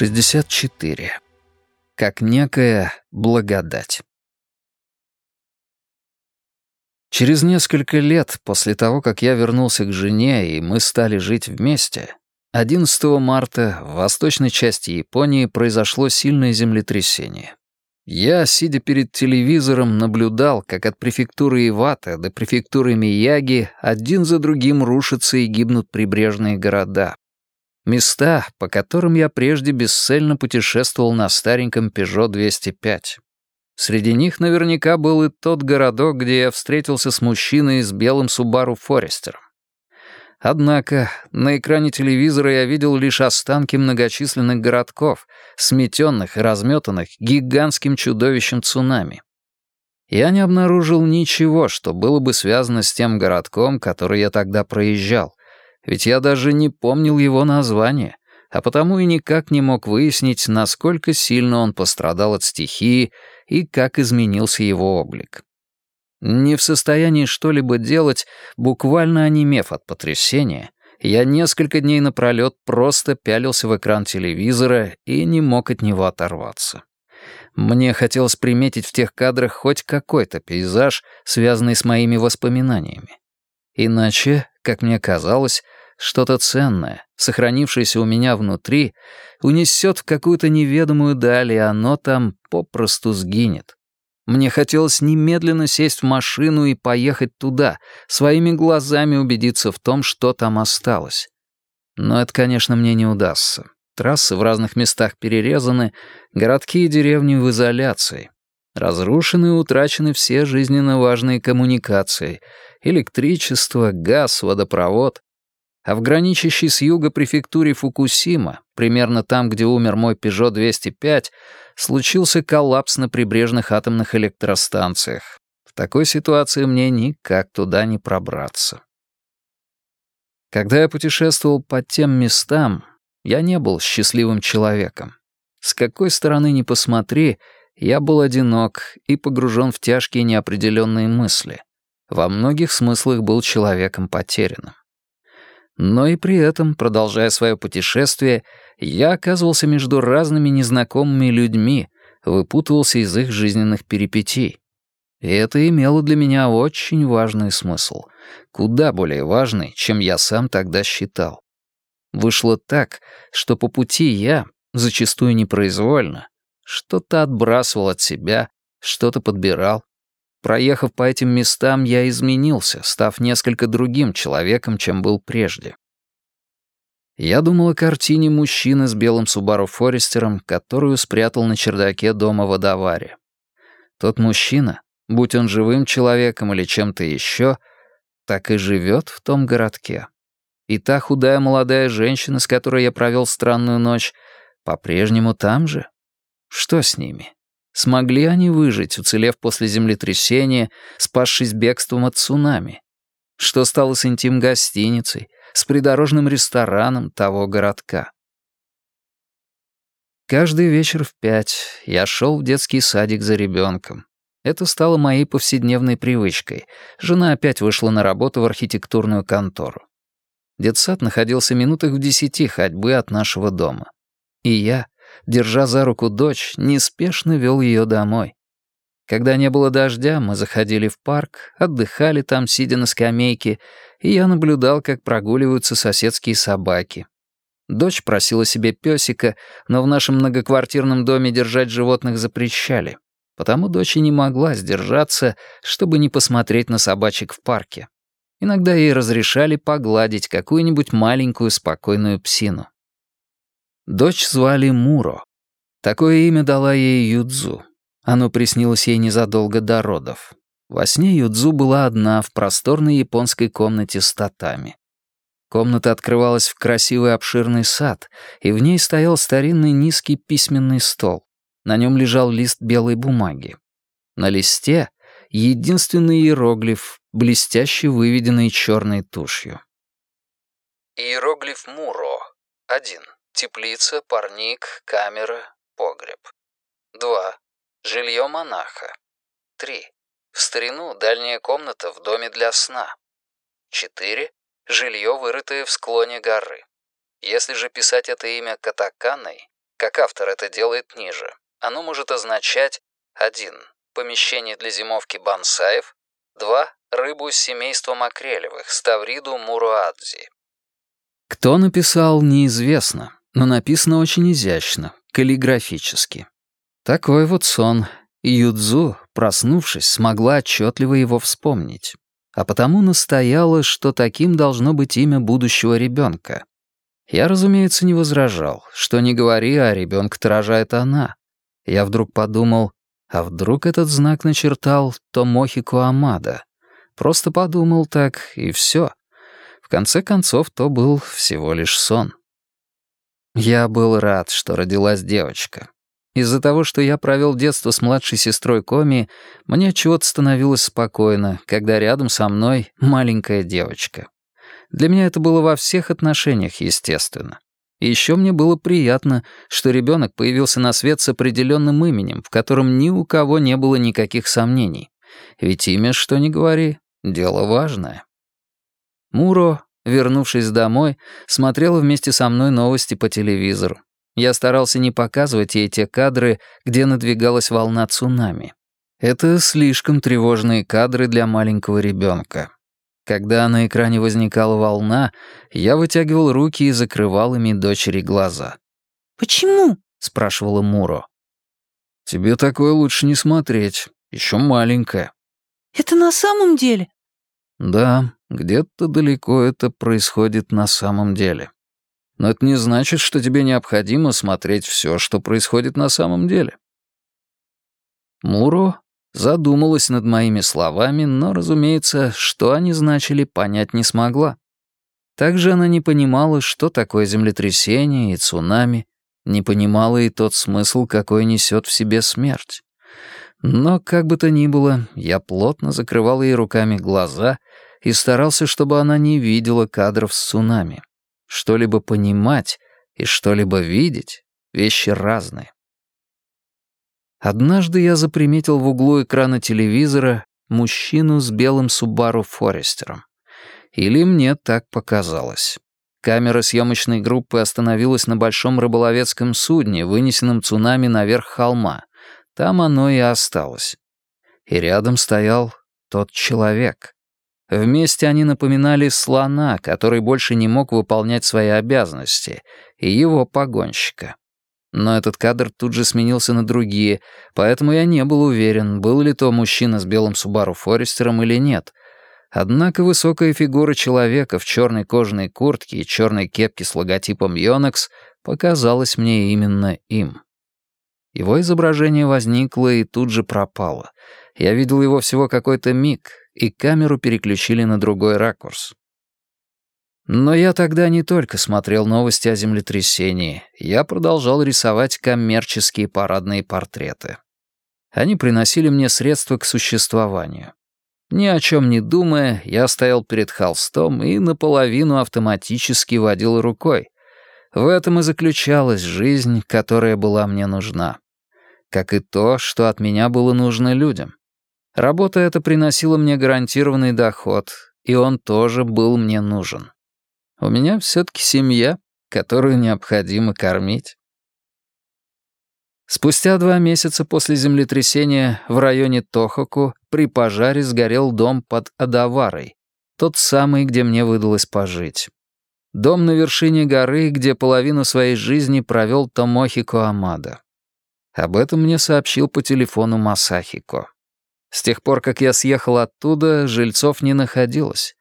64. Как некая благодать. Через несколько лет после того, как я вернулся к жене и мы стали жить вместе, 11 марта в восточной части Японии произошло сильное землетрясение. Я, сидя перед телевизором, наблюдал, как от префектуры Ивата до префектуры Мияги один за другим рушатся и гибнут прибрежные города, Места, по которым я прежде бесцельно путешествовал на стареньком Peugeot 205. Среди них наверняка был и тот городок, где я встретился с мужчиной с белым Subaru Форестером. Однако на экране телевизора я видел лишь останки многочисленных городков, сметенных и разметанных гигантским чудовищем цунами. Я не обнаружил ничего, что было бы связано с тем городком, который я тогда проезжал, ведь я даже не помнил его название, а потому и никак не мог выяснить, насколько сильно он пострадал от стихии и как изменился его облик. Не в состоянии что-либо делать, буквально онемев от потрясения, я несколько дней напролет просто пялился в экран телевизора и не мог от него оторваться. Мне хотелось приметить в тех кадрах хоть какой-то пейзаж, связанный с моими воспоминаниями. Иначе, как мне казалось, что-то ценное, сохранившееся у меня внутри, унесет в какую-то неведомую даль, и оно там попросту сгинет. Мне хотелось немедленно сесть в машину и поехать туда, своими глазами убедиться в том, что там осталось. Но это, конечно, мне не удастся. Трассы в разных местах перерезаны, городки и деревни в изоляции. Разрушены и утрачены все жизненно важные коммуникации — электричество, газ, водопровод. А в граничащей с юга префектуре Фукусима, примерно там, где умер мой Peugeot 205, случился коллапс на прибрежных атомных электростанциях. В такой ситуации мне никак туда не пробраться. Когда я путешествовал по тем местам, я не был счастливым человеком. С какой стороны ни посмотри, я был одинок и погружен в тяжкие неопределенные мысли. Во многих смыслах был человеком потерянным. Но и при этом, продолжая свое путешествие, я оказывался между разными незнакомыми людьми, выпутывался из их жизненных перипетий. И это имело для меня очень важный смысл, куда более важный, чем я сам тогда считал. Вышло так, что по пути я, зачастую непроизвольно, что-то отбрасывал от себя, что-то подбирал, Проехав по этим местам, я изменился, став несколько другим человеком, чем был прежде. Я думал о картине мужчины с белым Субару Форестером, которую спрятал на чердаке дома в Адаваре. Тот мужчина, будь он живым человеком или чем-то еще, так и живет в том городке. И та худая молодая женщина, с которой я провел странную ночь, по-прежнему там же? Что с ними? Смогли они выжить, уцелев после землетрясения, спасшись бегством от цунами? Что стало с интим-гостиницей, с придорожным рестораном того городка? Каждый вечер в пять я шел в детский садик за ребенком. Это стало моей повседневной привычкой. Жена опять вышла на работу в архитектурную контору. Детсад находился минутах в десяти ходьбы от нашего дома. И я, держа за руку дочь, неспешно вел ее домой. Когда не было дождя, мы заходили в парк, отдыхали там, сидя на скамейке, и я наблюдал, как прогуливаются соседские собаки. Дочь просила себе песика, но в нашем многоквартирном доме держать животных запрещали. Потому дочь и не могла сдержаться, чтобы не посмотреть на собачек в парке. Иногда ей разрешали погладить какую-нибудь маленькую спокойную псину. Дочь звали Муро. Такое имя дала ей Юдзу. Оно приснилось ей незадолго до родов. Во сне Юдзу была одна в просторной японской комнате с татами. Комната открывалась в красивый обширный сад, и в ней стоял старинный низкий письменный стол. На нем лежал лист белой бумаги. На листе — единственный иероглиф, блестяще выведенный черной тушью. Иероглиф Муро. Один. Теплица, парник, камера, погреб. 2. Жилье монаха. 3. В старину дальняя комната в доме для сна. 4. Жилье, вырытое в склоне горы. Если же писать это имя катаканой, как автор это делает ниже, оно может означать 1. Помещение для зимовки бонсаев, 2. Рыбу семейства макрелевых, ставриду муруадзи. Кто написал, неизвестно, но написано очень изящно, каллиграфически. Такой вот сон. Юдзу, проснувшись, смогла отчетливо его вспомнить. А потому настояла, что таким должно быть имя будущего ребенка. Я, разумеется, не возражал. Что не говори, а ребенка-то рожает она. Я вдруг подумал, а вдруг этот знак начертал Томохико Амада? Просто подумал так, и все. В конце концов, то был всего лишь сон. Я был рад, что родилась девочка. Из-за того, что я провел детство с младшей сестрой Коми, мне чего-то становилось спокойно, когда рядом со мной маленькая девочка. Для меня это было во всех отношениях естественно. И еще мне было приятно, что ребенок появился на свет с определенным именем, в котором ни у кого не было никаких сомнений. Ведь имя, что ни говори, дело важное. Муро, вернувшись домой, смотрела вместе со мной новости по телевизору. Я старался не показывать ей те кадры, где надвигалась волна цунами. Это слишком тревожные кадры для маленького ребенка. Когда на экране возникала волна, я вытягивал руки и закрывал ими дочери глаза. «Почему?» — спрашивала Муро. «Тебе такое лучше не смотреть. Еще маленькая». «Это на самом деле?» «Да, где-то далеко это происходит на самом деле. Но это не значит, что тебе необходимо смотреть все, что происходит на самом деле». Муро Задумалась над моими словами, но, разумеется, что они значили, понять не смогла. Также она не понимала, что такое землетрясение и цунами, не понимала и тот смысл, какой несет в себе смерть. Но, как бы то ни было, я плотно закрывал ей руками глаза и старался, чтобы она не видела кадров с цунами. Что-либо понимать и что-либо видеть — вещи разные. Однажды я заприметил в углу экрана телевизора мужчину с белым Субару Форестером. Или мне так показалось. Камера съемочной группы остановилась на большом рыболовецком судне, вынесенном цунами наверх холма. Там оно и осталось. И рядом стоял тот человек. Вместе они напоминали слона, который больше не мог выполнять свои обязанности, и его погонщика. Но этот кадр тут же сменился на другие, поэтому я не был уверен, был ли то мужчина с белым Субару Форестером или нет. Однако высокая фигура человека в черной кожаной куртке и черной кепке с логотипом Yonex показалась мне именно им. Его изображение возникло и тут же пропало. Я видел его всего какой-то миг, и камеру переключили на другой ракурс. Но я тогда не только смотрел новости о землетрясении, я продолжал рисовать коммерческие парадные портреты. Они приносили мне средства к существованию. Ни о чем не думая, я стоял перед холстом и наполовину автоматически водил рукой. В этом и заключалась жизнь, которая была мне нужна. Как и то, что от меня было нужно людям. Работа эта приносила мне гарантированный доход, и он тоже был мне нужен. У меня все-таки семья, которую необходимо кормить. Спустя два месяца после землетрясения в районе Тохоку при пожаре сгорел дом под Адаварой, тот самый, где мне выдалось пожить. Дом на вершине горы, где половину своей жизни провел Томохико Амада. Об этом мне сообщил по телефону Масахико. С тех пор, как я съехал оттуда, жильцов не находилось.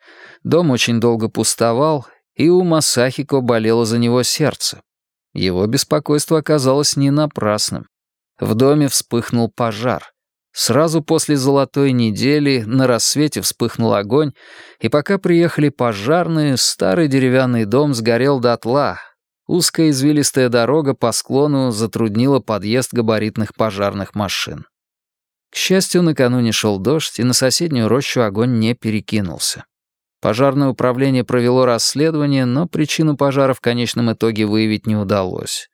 Дом очень долго пустовал, и у Масахико болело за него сердце. Его беспокойство оказалось не напрасным. В доме вспыхнул пожар. Сразу после золотой недели на рассвете вспыхнул огонь, и пока приехали пожарные, старый деревянный дом сгорел дотла. Узкая извилистая дорога по склону затруднила подъезд габаритных пожарных машин. К счастью, накануне шел дождь, и на соседнюю рощу огонь не перекинулся. Пожарное управление провело расследование, но причину пожара в конечном итоге выявить не удалось.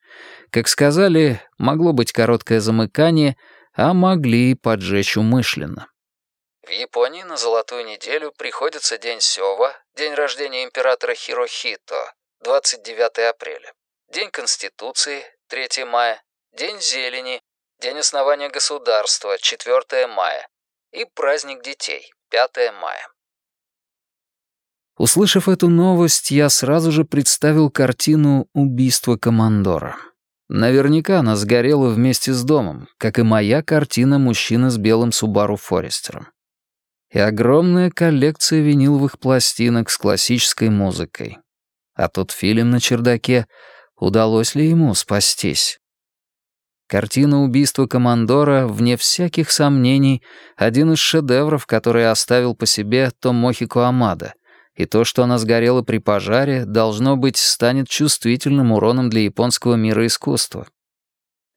Как сказали, могло быть короткое замыкание, а могли поджечь умышленно. В Японии на золотую неделю приходится день Сёва, день рождения императора Хирохито, 29 апреля, день Конституции, 3 мая, День зелени, День основания государства, 4 мая и праздник детей, 5 мая. Услышав эту новость, я сразу же представил картину «Убийство командора». Наверняка она сгорела вместе с домом, как и моя картина «Мужчина с белым Субару Форестером». И огромная коллекция виниловых пластинок с классической музыкой. А тот фильм на чердаке, удалось ли ему спастись? Картина убийства командора, вне всяких сомнений, один из шедевров, который оставил по себе Томохи Куамада — и то, что она сгорела при пожаре, должно быть, станет чувствительным уроном для японского мира искусства.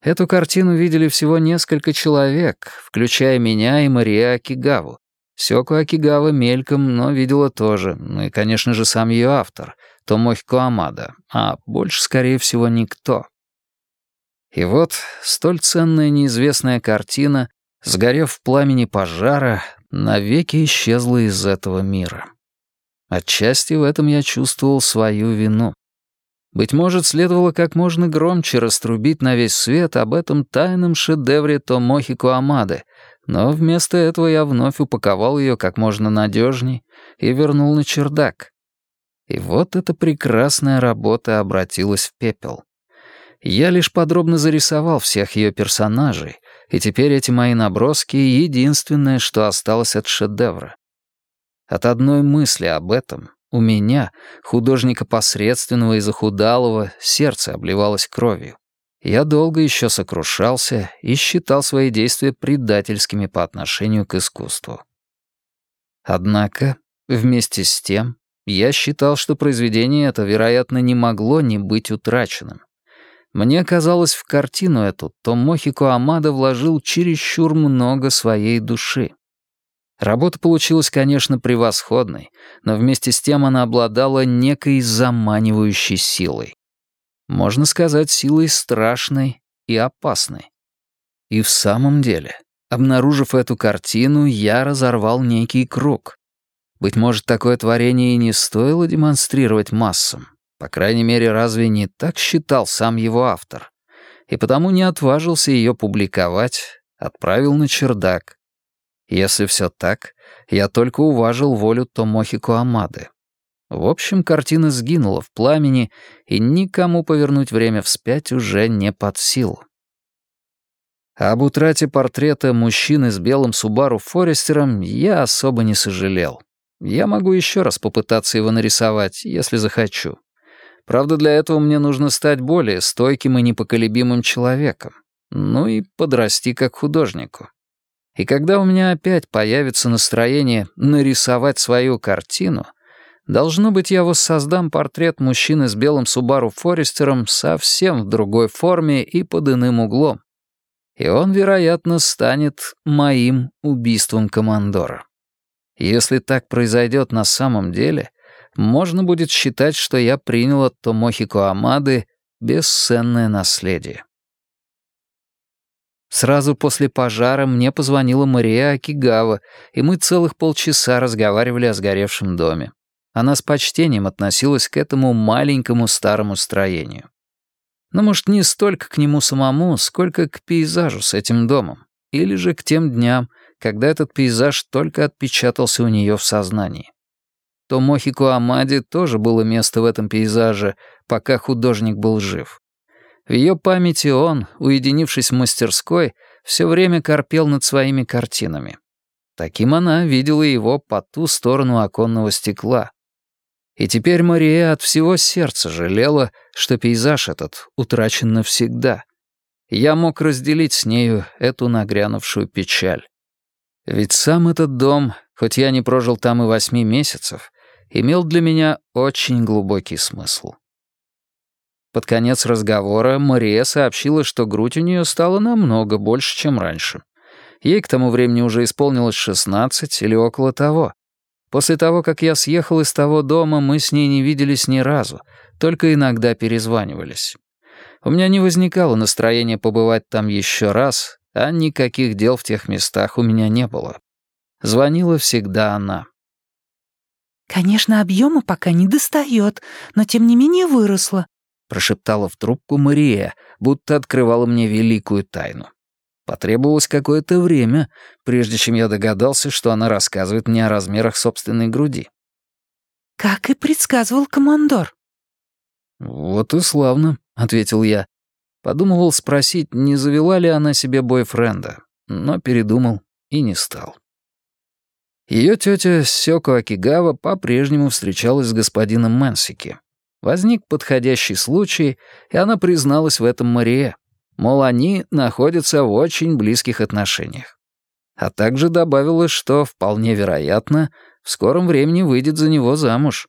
Эту картину видели всего несколько человек, включая меня и Мария Акигаву. Сёку Акигава мельком, но видела тоже, ну и, конечно же, сам ее автор, Томохи Куамада, а больше, скорее всего, никто. И вот столь ценная неизвестная картина, сгорев в пламени пожара, навеки исчезла из этого мира. Отчасти в этом я чувствовал свою вину. Быть может, следовало как можно громче раструбить на весь свет об этом тайном шедевре Томохи Куамады, но вместо этого я вновь упаковал ее как можно надежней и вернул на чердак. И вот эта прекрасная работа обратилась в пепел. Я лишь подробно зарисовал всех ее персонажей, и теперь эти мои наброски — единственное, что осталось от шедевра. От одной мысли об этом у меня, художника посредственного и захудалого, сердце обливалось кровью. Я долго еще сокрушался и считал свои действия предательскими по отношению к искусству. Однако, вместе с тем, я считал, что произведение это, вероятно, не могло не быть утраченным. Мне казалось, в картину эту Томохико Амада вложил чересчур много своей души. Работа получилась, конечно, превосходной, но вместе с тем она обладала некой заманивающей силой. Можно сказать, силой страшной и опасной. И в самом деле, обнаружив эту картину, я разорвал некий круг. Быть может, такое творение и не стоило демонстрировать массам. По крайней мере, разве не так считал сам его автор? И потому не отважился ее публиковать, отправил на чердак, если все так, я только уважил волю Томохи Куамады. В общем, картина сгинула в пламени, и никому повернуть время вспять уже не под силу. Об утрате портрета мужчины с белым Субару Форестером я особо не сожалел. Я могу еще раз попытаться его нарисовать, если захочу. Правда, для этого мне нужно стать более стойким и непоколебимым человеком. Ну и подрасти как художнику. И когда у меня опять появится настроение нарисовать свою картину, должно быть, я воссоздам портрет мужчины с белым Субару Форестером совсем в другой форме и под иным углом. И он, вероятно, станет моим убийством командора. Если так произойдет на самом деле, можно будет считать, что я принял от Томохико Амады бесценное наследие. Сразу после пожара мне позвонила Мария Акигава, и мы целых полчаса разговаривали о сгоревшем доме. Она с почтением относилась к этому маленькому старому строению. Но, может, не столько к нему самому, сколько к пейзажу с этим домом. Или же к тем дням, когда этот пейзаж только отпечатался у нее в сознании. Томохико Амади тоже было место в этом пейзаже, пока художник был жив. В ее памяти он, уединившись в мастерской, все время корпел над своими картинами. Таким она видела его по ту сторону оконного стекла. И теперь Мария от всего сердца жалела, что пейзаж этот утрачен навсегда. Я мог разделить с нею эту нагрянувшую печаль. Ведь сам этот дом, хоть я не прожил там и восьми месяцев, имел для меня очень глубокий смысл. Под конец разговора Мария сообщила, что грудь у нее стала намного больше, чем раньше. Ей к тому времени уже исполнилось 16 или около того. После того, как я съехал из того дома, мы с ней не виделись ни разу, только иногда перезванивались. У меня не возникало настроения побывать там еще раз, а никаких дел в тех местах у меня не было. Звонила всегда она. «Конечно, объема пока не достает, но тем не менее выросла. — прошептала в трубку Мария, будто открывала мне великую тайну. Потребовалось какое-то время, прежде чем я догадался, что она рассказывает мне о размерах собственной груди. «Как и предсказывал командор». «Вот и славно», — ответил я. Подумывал спросить, не завела ли она себе бойфренда, но передумал и не стал. Ее тетя Сёко Акигава по-прежнему встречалась с господином Мэнсики. Возник подходящий случай, и она призналась в этом Мария. Мол, они находятся в очень близких отношениях. А также добавила, что, вполне вероятно, в скором времени выйдет за него замуж.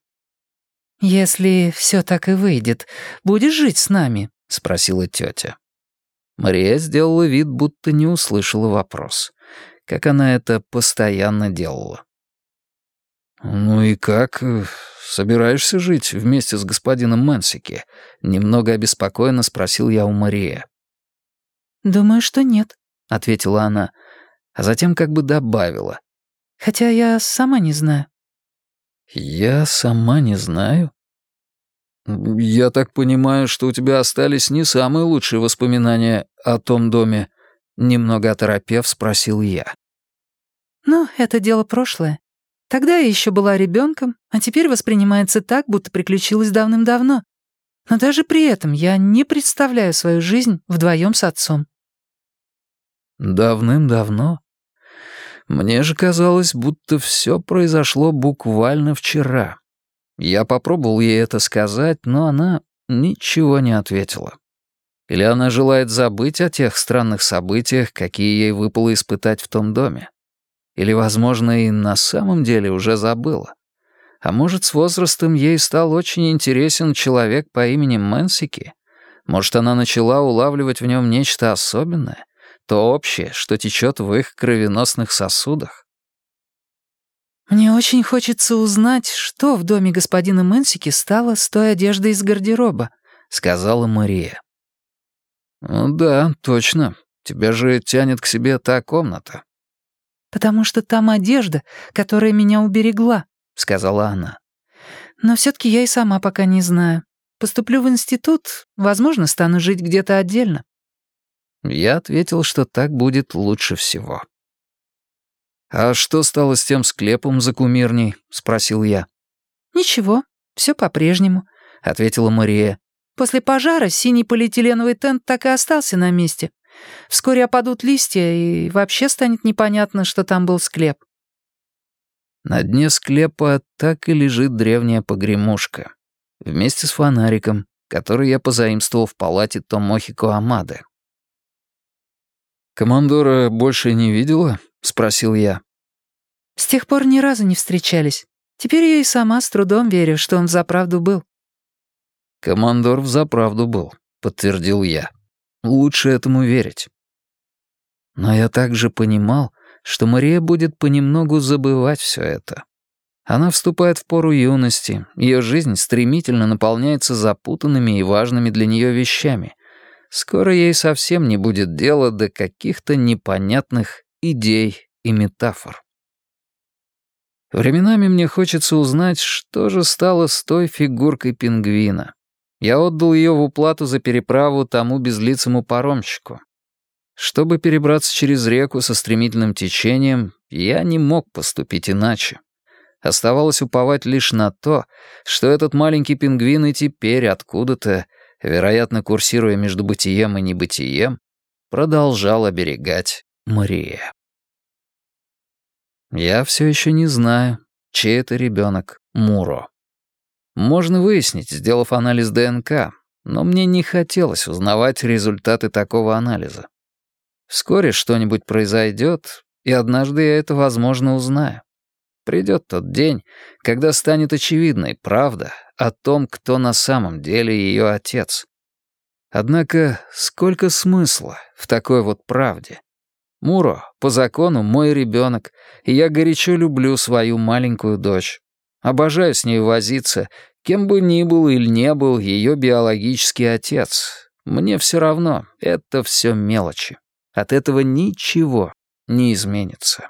«Если все так и выйдет, будешь жить с нами?» — спросила тетя. Мария сделала вид, будто не услышала вопрос как она это постоянно делала. «Ну и как? Собираешься жить вместе с господином Мэнсики?» Немного обеспокоенно спросил я у Марии. «Думаю, что нет», — ответила она, а затем как бы добавила. «Хотя я сама не знаю». «Я сама не знаю?» «Я так понимаю, что у тебя остались не самые лучшие воспоминания о том доме», немного оторопев, спросил я. «Ну, это дело прошлое. Тогда я еще была ребенком, а теперь воспринимается так, будто приключилась давным-давно. Но даже при этом я не представляю свою жизнь вдвоем с отцом». «Давным-давно? Мне же казалось, будто все произошло буквально вчера. Я попробовал ей это сказать, но она ничего не ответила. Или она желает забыть о тех странных событиях, какие ей выпало испытать в том доме. Или, возможно, и на самом деле уже забыла. А может, с возрастом ей стал очень интересен человек по имени Мэнсики? Может, она начала улавливать в нем нечто особенное, то общее, что течет в их кровеносных сосудах? «Мне очень хочется узнать, что в доме господина Мэнсики стало с той одеждой из гардероба», — сказала Мария. «Ну да, точно. Тебя же тянет к себе та комната потому что там одежда, которая меня уберегла», — сказала она. «Но все-таки я и сама пока не знаю. Поступлю в институт, возможно, стану жить где-то отдельно». Я ответил, что так будет лучше всего. «А что стало с тем склепом за кумирней?» — спросил я. «Ничего, все по-прежнему», — ответила Мария. «После пожара синий полиэтиленовый тент так и остался на месте. Вскоре опадут листья, и вообще станет непонятно, что там был склеп. На дне склепа так и лежит древняя погремушка. Вместе с фонариком, который я позаимствовал в палате Томохико Амады. «Командора больше не видела?» — спросил я. «С тех пор ни разу не встречались. Теперь я и сама с трудом верю, что он взаправду был». «Командор взаправду был», — подтвердил я. Лучше этому верить. Но я также понимал, что Мария будет понемногу забывать все это. Она вступает в пору юности, ее жизнь стремительно наполняется запутанными и важными для нее вещами. Скоро ей совсем не будет дела до каких-то непонятных идей и метафор. Временами мне хочется узнать, что же стало с той фигуркой пингвина. Я отдал ее в уплату за переправу тому безлицему паромщику. Чтобы перебраться через реку со стремительным течением, я не мог поступить иначе. Оставалось уповать лишь на то, что этот маленький пингвин и теперь откуда-то, вероятно, курсируя между бытием и небытием, продолжал оберегать Мария. Я все еще не знаю, чей это ребенок Муро. Можно выяснить, сделав анализ ДНК, но мне не хотелось узнавать результаты такого анализа. Вскоре что-нибудь произойдет, и однажды я это, возможно, узнаю. Придет тот день, когда станет очевидной правда о том, кто на самом деле ее отец. Однако сколько смысла в такой вот правде? Муро, по закону, мой ребенок, и я горячо люблю свою маленькую дочь. Обожаю с ней возиться, кем бы ни был или не был ее биологический отец. Мне все равно, это все мелочи. От этого ничего не изменится.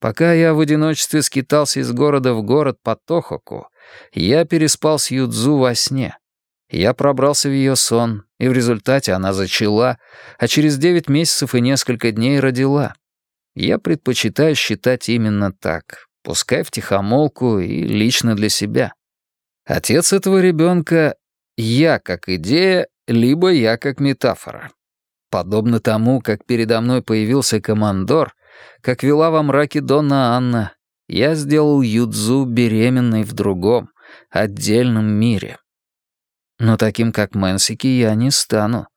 Пока я в одиночестве скитался из города в город по Тохоку, я переспал с Юдзу во сне. Я пробрался в ее сон, и в результате она зачала, а через девять месяцев и несколько дней родила. Я предпочитаю считать именно так, пускай втихомолку и лично для себя. Отец этого ребенка — я как идея, либо я как метафора. Подобно тому, как передо мной появился командор, как вела во мраке Донна Анна, я сделал Юдзу беременной в другом, отдельном мире. Но таким, как Мэнсики, я не стану.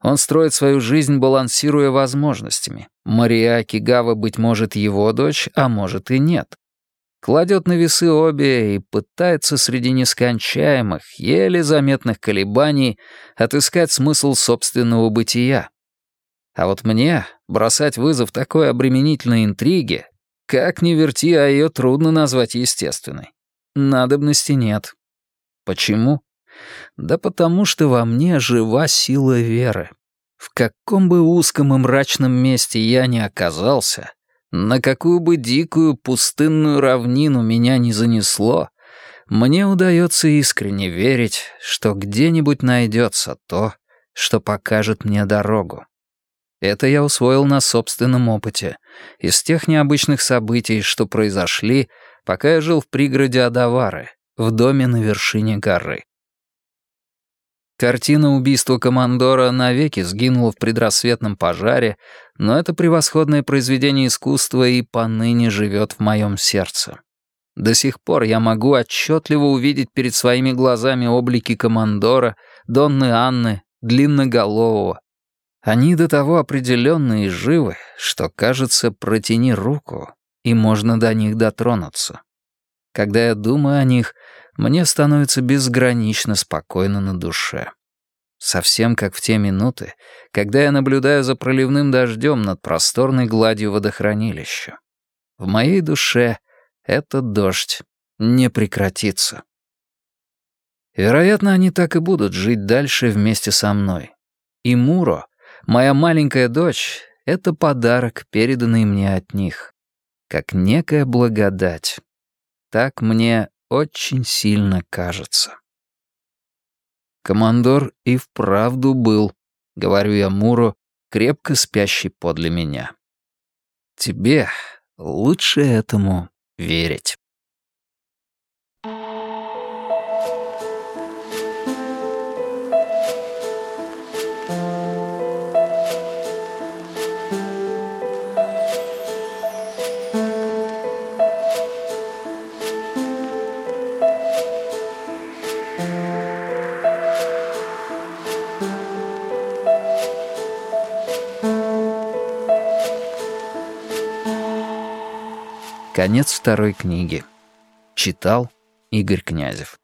Он строит свою жизнь, балансируя возможностями. Мария Акигава, быть может, его дочь, а может и нет. Кладет на весы обе и пытается среди нескончаемых, еле заметных колебаний отыскать смысл собственного бытия. А вот мне бросать вызов такой обременительной интриге, как ни верти, а ее трудно назвать естественной. Надобности нет. Почему? Да потому что во мне жива сила веры. В каком бы узком и мрачном месте я ни оказался, на какую бы дикую пустынную равнину меня не занесло, мне удается искренне верить, что где-нибудь найдется то, что покажет мне дорогу. Это я усвоил на собственном опыте, из тех необычных событий, что произошли, пока я жил в пригороде Адавары, в доме на вершине горы. Картина убийства командора навеки сгинула в предрассветном пожаре, но это превосходное произведение искусства и поныне живет в моем сердце. До сих пор я могу отчетливо увидеть перед своими глазами облики командора, Донны Анны, Длинноголового. Они до того определенны и живы, что, кажется, протяни руку, и можно до них дотронуться. Когда я думаю о них, мне становится безгранично спокойно на душе. Совсем как в те минуты, когда я наблюдаю за проливным дождем над просторной гладью водохранилища. В моей душе этот дождь не прекратится. Вероятно, они так и будут жить дальше вместе со мной. И Муро, моя маленькая дочь, — это подарок, переданный мне от них. Как некая благодать. Так мне очень сильно кажется. Командор и вправду был, говорю я Муру, крепко спящий подле меня. Тебе лучше этому верить. Конец второй книги. Читал Игорь Князев